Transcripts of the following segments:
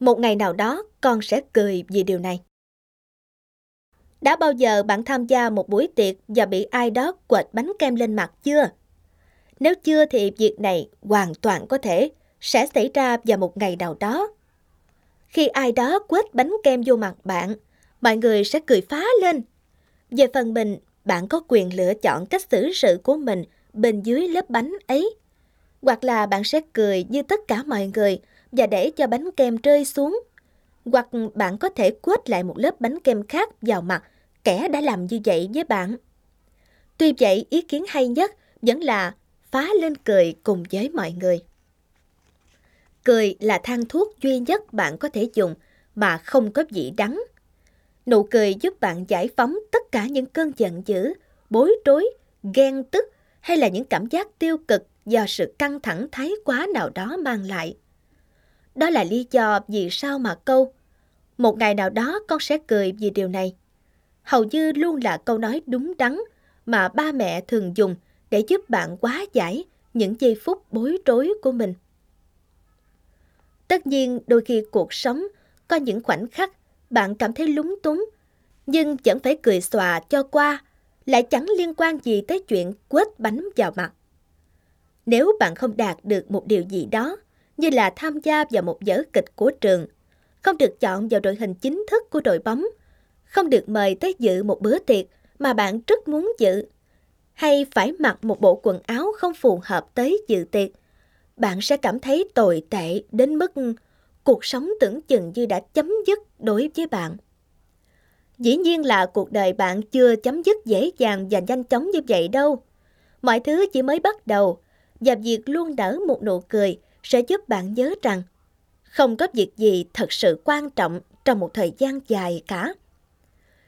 Một ngày nào đó con sẽ cười vì điều này. Đã bao giờ bạn tham gia một buổi tiệc và bị ai đó quệt bánh kem lên mặt chưa? Nếu chưa thì việc này hoàn toàn có thể sẽ xảy ra vào một ngày nào đó. Khi ai đó quét bánh kem vô mặt bạn, mọi người sẽ cười phá lên. Về phần mình, bạn có quyền lựa chọn cách xử sự của mình bên dưới lớp bánh ấy. Hoặc là bạn sẽ cười như tất cả mọi người và để cho bánh kem rơi xuống. Hoặc bạn có thể quét lại một lớp bánh kem khác vào mặt kẻ đã làm như vậy với bạn. Tuy vậy, ý kiến hay nhất vẫn là phá lên cười cùng với mọi người. Cười là thang thuốc duy nhất bạn có thể dùng mà không có vị đắng. Nụ cười giúp bạn giải phóng tất cả những cơn giận dữ, bối rối, ghen tức hay là những cảm giác tiêu cực do sự căng thẳng thái quá nào đó mang lại. Đó là lý do vì sao mà câu Một ngày nào đó con sẽ cười vì điều này. Hầu như luôn là câu nói đúng đắn mà ba mẹ thường dùng để giúp bạn hóa giải những giây phút bối rối của mình. Tất nhiên, đôi khi cuộc sống có những khoảnh khắc bạn cảm thấy lúng túng, nhưng vẫn phải cười xòa cho qua, lại chẳng liên quan gì tới chuyện quết bánh vào mặt. Nếu bạn không đạt được một điều gì đó, như là tham gia vào một vở kịch của trường, không được chọn vào đội hình chính thức của đội bóng, không được mời tới dự một bữa tiệc mà bạn rất muốn dự, hay phải mặc một bộ quần áo không phù hợp tới dự tiệc, bạn sẽ cảm thấy tồi tệ đến mức cuộc sống tưởng chừng như đã chấm dứt đối với bạn. Dĩ nhiên là cuộc đời bạn chưa chấm dứt dễ dàng và nhanh chóng như vậy đâu. Mọi thứ chỉ mới bắt đầu, và việc luôn nở một nụ cười sẽ giúp bạn nhớ rằng không có việc gì thật sự quan trọng trong một thời gian dài cả.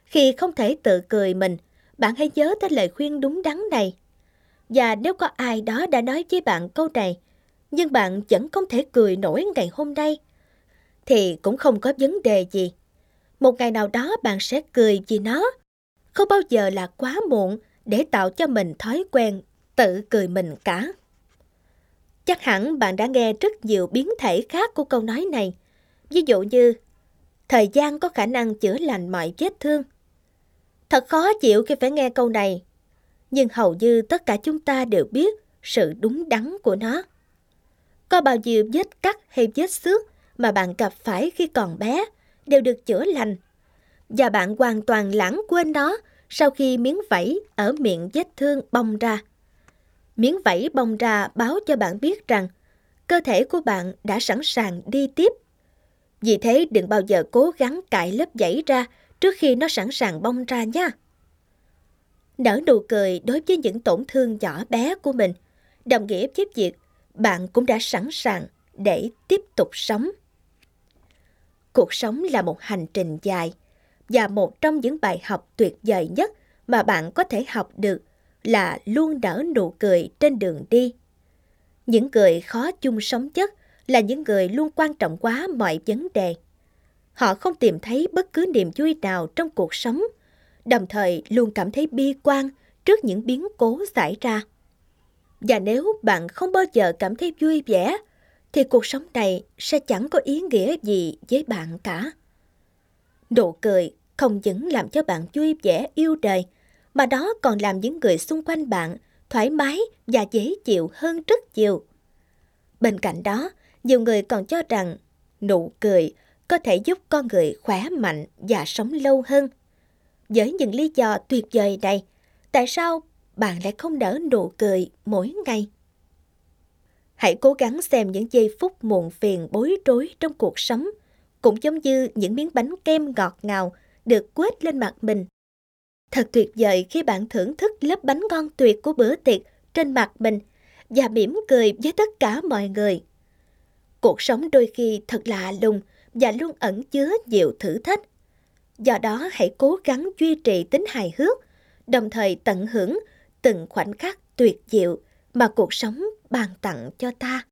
Khi không thể tự cười mình, bạn hãy nhớ tới lời khuyên đúng đắn này. Và nếu có ai đó đã nói với bạn câu này, nhưng bạn vẫn không thể cười nổi ngày hôm nay, thì cũng không có vấn đề gì. Một ngày nào đó bạn sẽ cười vì nó. Không bao giờ là quá muộn để tạo cho mình thói quen tự cười mình cả. Chắc hẳn bạn đã nghe rất nhiều biến thể khác của câu nói này. Ví dụ như, thời gian có khả năng chữa lành mọi vết thương. Thật khó chịu khi phải nghe câu này, nhưng hầu như tất cả chúng ta đều biết sự đúng đắn của nó. Có bao nhiêu vết cắt hay vết xước mà bạn gặp phải khi còn bé đều được chữa lành. Và bạn hoàn toàn lãng quên nó sau khi miếng vảy ở miệng vết thương bong ra. Miếng vảy bong ra báo cho bạn biết rằng cơ thể của bạn đã sẵn sàng đi tiếp. Vì thế đừng bao giờ cố gắng cạy lớp vảy ra trước khi nó sẵn sàng bong ra nha. Nở nụ cười đối với những tổn thương nhỏ bé của mình, đồng nghĩa với việc bạn cũng đã sẵn sàng để tiếp tục sống. Cuộc sống là một hành trình dài và một trong những bài học tuyệt vời nhất mà bạn có thể học được là luôn nở nụ cười trên đường đi. Những người khó chung sống chất là những người luôn quan trọng quá mọi vấn đề. Họ không tìm thấy bất cứ niềm vui nào trong cuộc sống, đồng thời luôn cảm thấy bi quan trước những biến cố xảy ra. Và nếu bạn không bao giờ cảm thấy vui vẻ, thì cuộc sống này sẽ chẳng có ý nghĩa gì với bạn cả. Nụ cười không những làm cho bạn vui vẻ yêu đời, mà đó còn làm những người xung quanh bạn thoải mái và dễ chịu hơn rất nhiều. Bên cạnh đó, nhiều người còn cho rằng nụ cười có thể giúp con người khỏe mạnh và sống lâu hơn. Với những lý do tuyệt vời này, tại sao bạn lại không nở nụ cười mỗi ngày? Hãy cố gắng xem những giây phút muộn phiền bối rối trong cuộc sống, cũng giống như những miếng bánh kem ngọt ngào được quét lên mặt mình. Thật tuyệt vời khi bạn thưởng thức lớp bánh ngon tuyệt của bữa tiệc trên mặt mình và mỉm cười với tất cả mọi người. Cuộc sống đôi khi thật lạ lùng và luôn ẩn chứa nhiều thử thách. Do đó hãy cố gắng duy trì tính hài hước, đồng thời tận hưởng từng khoảnh khắc tuyệt diệu mà cuộc sống ban tặng cho ta.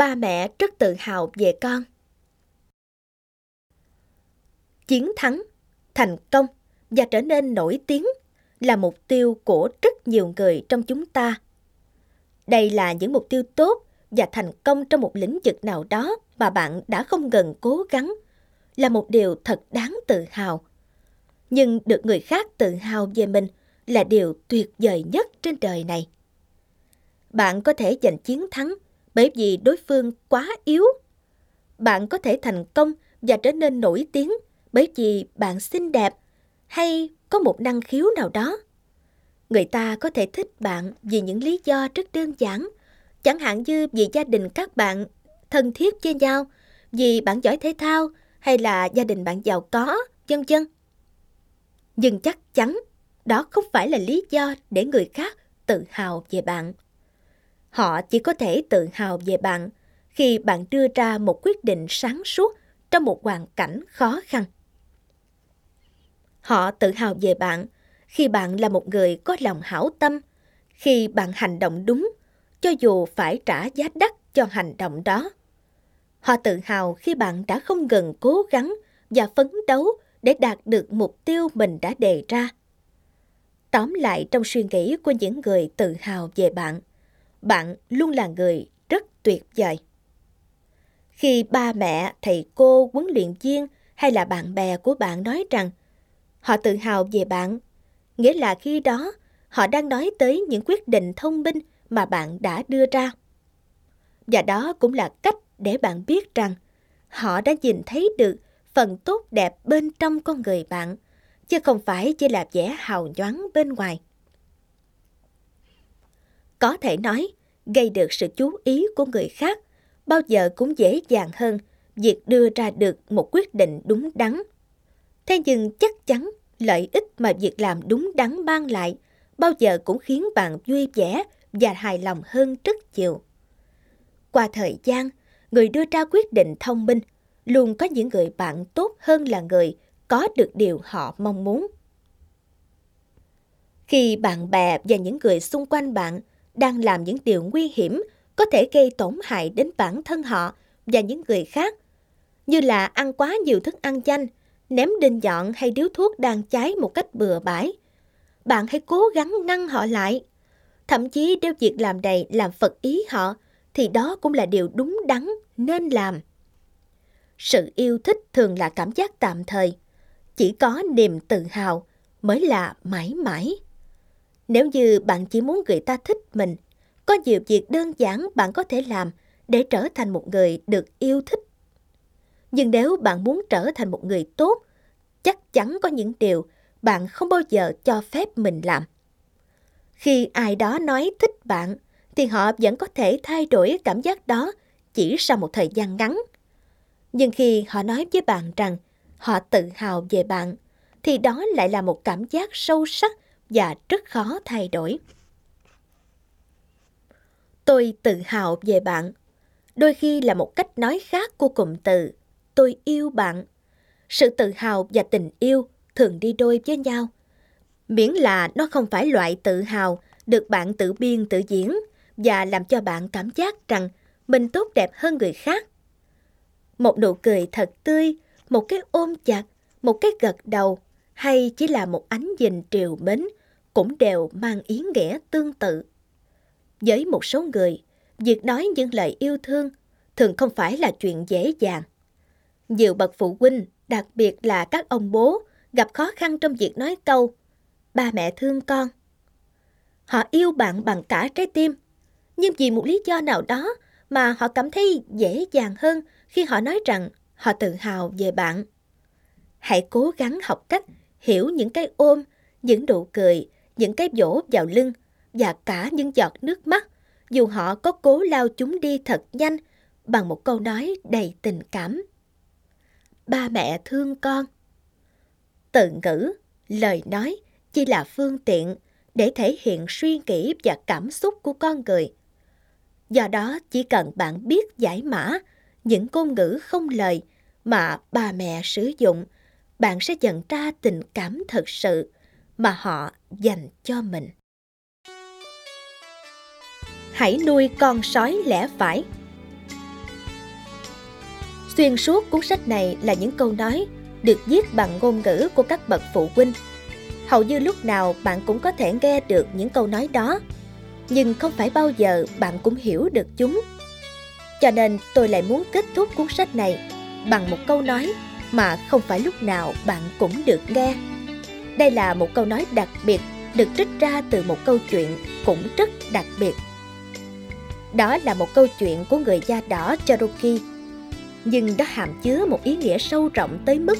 Ba mẹ rất tự hào về con. Chiến thắng, thành công và trở nên nổi tiếng là mục tiêu của rất nhiều người trong chúng ta. Đây là những mục tiêu tốt và thành công trong một lĩnh vực nào đó mà bạn đã không ngừng cố gắng là một điều thật đáng tự hào. Nhưng được người khác tự hào về mình là điều tuyệt vời nhất trên đời này. Bạn có thể giành chiến thắng bởi vì đối phương quá yếu. Bạn có thể thành công và trở nên nổi tiếng bởi vì bạn xinh đẹp hay có một năng khiếu nào đó. Người ta có thể thích bạn vì những lý do rất đơn giản, chẳng hạn như vì gia đình các bạn thân thiết với nhau, vì bạn giỏi thể thao hay là gia đình bạn giàu có, vân vân. Nhưng chắc chắn đó không phải là lý do để người khác tự hào về bạn. Họ chỉ có thể tự hào về bạn khi bạn đưa ra một quyết định sáng suốt trong một hoàn cảnh khó khăn. Họ tự hào về bạn khi bạn là một người có lòng hảo tâm, khi bạn hành động đúng, cho dù phải trả giá đắt cho hành động đó. Họ tự hào khi bạn đã không ngừng cố gắng và phấn đấu để đạt được mục tiêu mình đã đề ra. Tóm lại trong suy nghĩ của những người tự hào về bạn, bạn luôn là người rất tuyệt vời. Khi ba mẹ, thầy cô, huấn luyện viên hay là bạn bè của bạn nói rằng họ tự hào về bạn, nghĩa là khi đó họ đang nói tới những quyết định thông minh mà bạn đã đưa ra. Và đó cũng là cách để bạn biết rằng họ đã nhìn thấy được phần tốt đẹp bên trong con người bạn, chứ không phải chỉ là vẻ hào nhoáng bên ngoài. Có thể nói, gây được sự chú ý của người khác bao giờ cũng dễ dàng hơn việc đưa ra được một quyết định đúng đắn. Thế nhưng chắc chắn lợi ích mà việc làm đúng đắn mang lại bao giờ cũng khiến bạn vui vẻ và hài lòng hơn rất nhiều. Qua thời gian, người đưa ra quyết định thông minh luôn có những người bạn tốt hơn là người có được điều họ mong muốn. Khi bạn bè và những người xung quanh bạn đang làm những điều nguy hiểm có thể gây tổn hại đến bản thân họ và những người khác, như là ăn quá nhiều thức ăn chanh, ném đinh nhọn hay điếu thuốc đang cháy một cách bừa bãi. Bạn hãy cố gắng ngăn họ lại. Thậm chí nếu việc làm này làm phật ý họ, thì đó cũng là điều đúng đắn nên làm. Sự yêu thích thường là cảm giác tạm thời, chỉ có niềm tự hào mới là mãi mãi. Nếu như bạn chỉ muốn người ta thích mình, có nhiều việc đơn giản bạn có thể làm để trở thành một người được yêu thích. Nhưng nếu bạn muốn trở thành một người tốt, chắc chắn có những điều bạn không bao giờ cho phép mình làm. Khi ai đó nói thích bạn, thì họ vẫn có thể thay đổi cảm giác đó chỉ sau một thời gian ngắn. Nhưng khi họ nói với bạn rằng họ tự hào về bạn, thì đó lại là một cảm giác sâu sắc và rất khó thay đổi. Tôi tự hào về bạn. Đôi khi là một cách nói khác của cụm từ tôi yêu bạn. Sự tự hào và tình yêu thường đi đôi với nhau. Miễn là nó không phải loại tự hào được bạn tự biên tự diễn và làm cho bạn cảm giác rằng mình tốt đẹp hơn người khác. Một nụ cười thật tươi, một cái ôm chặt, một cái gật đầu hay chỉ là một ánh nhìn triều mến cũng đều mang ý nghĩa tương tự. Với một số người, việc nói những lời yêu thương thường không phải là chuyện dễ dàng. Nhiều bậc phụ huynh, đặc biệt là các ông bố, gặp khó khăn trong việc nói câu ba mẹ thương con. Họ yêu bạn bằng cả trái tim, nhưng vì một lý do nào đó mà họ cảm thấy dễ dàng hơn khi họ nói rằng họ tự hào về bạn. Hãy cố gắng học cách hiểu những cái ôm, những nụ cười, những cái vỗ vào lưng và cả những giọt nước mắt, dù họ có cố lao chúng đi thật nhanh bằng một câu nói đầy tình cảm. Ba mẹ thương con. Từ ngữ, lời nói chỉ là phương tiện để thể hiện suy nghĩ và cảm xúc của con người. Do đó, chỉ cần bạn biết giải mã những ngôn ngữ không lời mà ba mẹ sử dụng, bạn sẽ nhận ra tình cảm thật sự mà họ dành cho mình. Hãy nuôi con sói lẽ phải. Xuyên suốt cuốn sách này là những câu nói được viết bằng ngôn ngữ của các bậc phụ huynh. Hầu như lúc nào bạn cũng có thể nghe được những câu nói đó, nhưng không phải bao giờ bạn cũng hiểu được chúng. Cho nên tôi lại muốn kết thúc cuốn sách này bằng một câu nói mà không phải lúc nào bạn cũng được nghe. Đây là một câu nói đặc biệt được trích ra từ một câu chuyện cũng rất đặc biệt. Đó là một câu chuyện của người da đỏ Cherokee, nhưng nó hàm chứa một ý nghĩa sâu rộng tới mức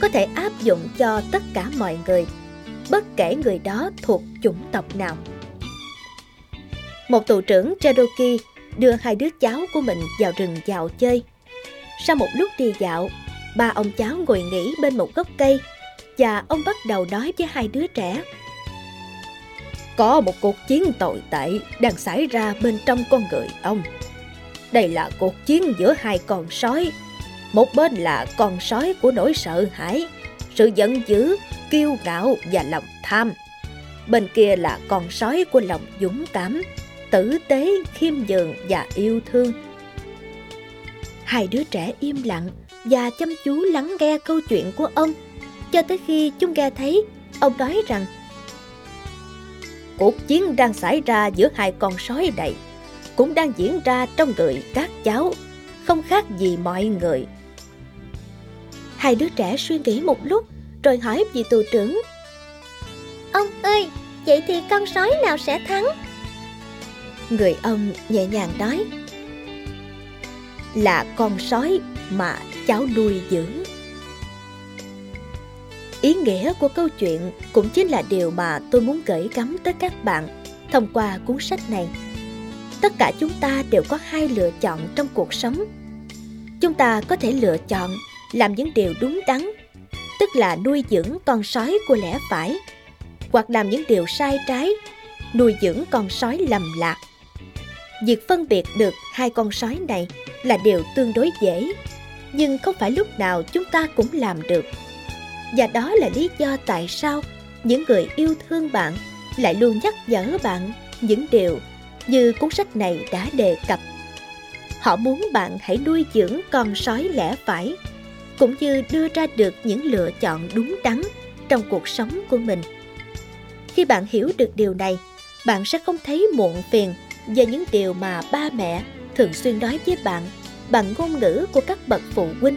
có thể áp dụng cho tất cả mọi người, bất kể người đó thuộc chủng tộc nào. Một tù trưởng Cherokee đưa hai đứa cháu của mình vào rừng dạo chơi. Sau một lúc đi dạo, ba ông cháu ngồi nghỉ bên một gốc cây và ông bắt đầu nói với hai đứa trẻ. Có một cuộc chiến tồi tệ đang xảy ra bên trong con người ông. Đây là cuộc chiến giữa hai con sói. Một bên là con sói của nỗi sợ hãi, sự giận dữ, kiêu ngạo và lòng tham. Bên kia là con sói của lòng dũng cảm, tử tế, khiêm nhường và yêu thương. Hai đứa trẻ im lặng và chăm chú lắng nghe câu chuyện của ông cho tới khi chúng nghe thấy ông nói rằng cuộc chiến đang xảy ra giữa hai con sói này cũng đang diễn ra trong người các cháu không khác gì mọi người. Hai đứa trẻ suy nghĩ một lúc rồi hỏi vị tù trưởng ông ơi vậy thì con sói nào sẽ thắng? Người ông nhẹ nhàng nói là con sói mà cháu nuôi dưỡng ý nghĩa của câu chuyện cũng chính là điều mà tôi muốn gửi gắm tới các bạn thông qua cuốn sách này. Tất cả chúng ta đều có hai lựa chọn trong cuộc sống. Chúng ta có thể lựa chọn làm những điều đúng đắn, tức là nuôi dưỡng con sói của lẽ phải, hoặc làm những điều sai trái, nuôi dưỡng con sói lầm lạc. Việc phân biệt được hai con sói này là điều tương đối dễ, nhưng không phải lúc nào chúng ta cũng làm được và đó là lý do tại sao những người yêu thương bạn lại luôn nhắc nhở bạn những điều như cuốn sách này đã đề cập. Họ muốn bạn hãy nuôi dưỡng con sói lẽ phải, cũng như đưa ra được những lựa chọn đúng đắn trong cuộc sống của mình. Khi bạn hiểu được điều này, bạn sẽ không thấy muộn phiền về những điều mà ba mẹ thường xuyên nói với bạn bằng ngôn ngữ của các bậc phụ huynh.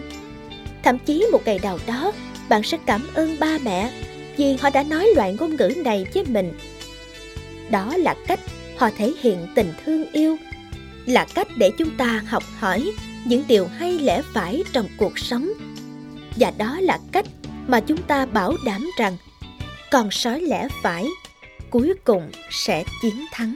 Thậm chí một ngày nào đó bạn sẽ cảm ơn ba mẹ vì họ đã nói loại ngôn ngữ này với mình. Đó là cách họ thể hiện tình thương yêu, là cách để chúng ta học hỏi những điều hay lẽ phải trong cuộc sống. Và đó là cách mà chúng ta bảo đảm rằng con sói lẽ phải cuối cùng sẽ chiến thắng.